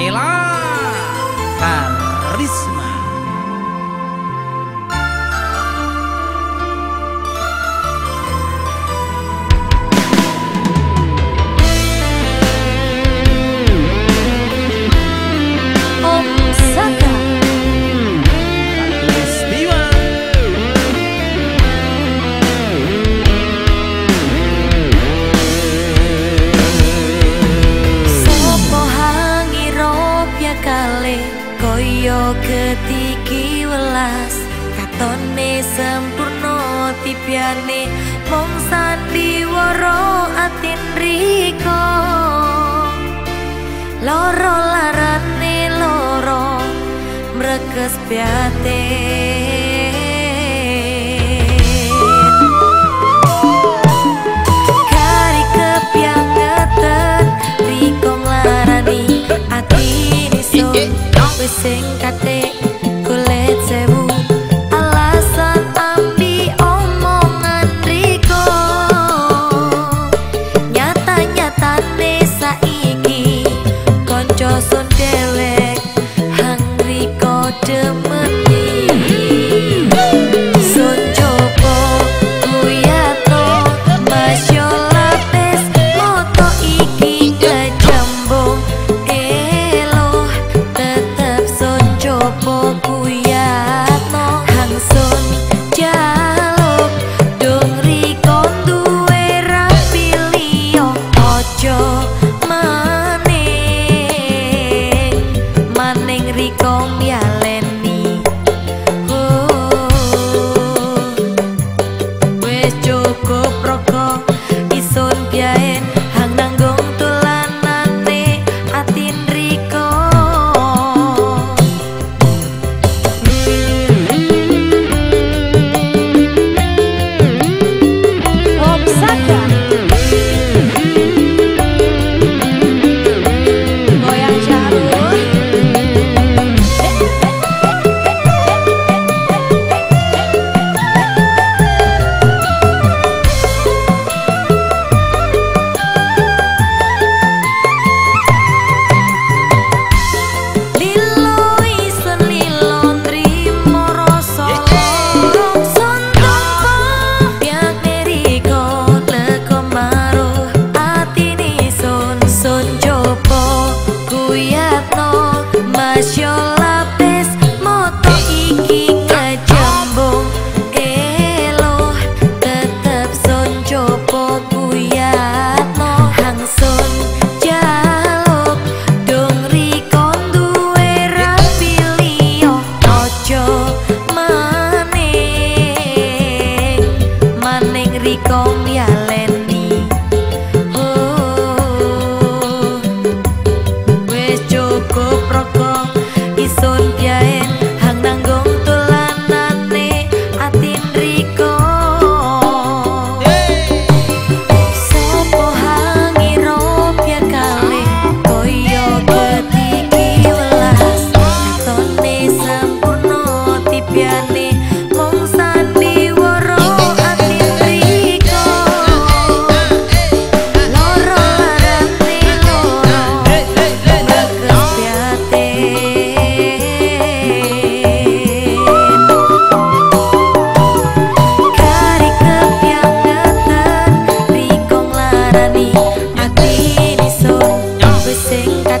你啦。detiki welas katone sempurna tipiane mong sandiwara atin riko loro larane loro mrekes piate sing kat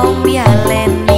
องเบี้ยเล่น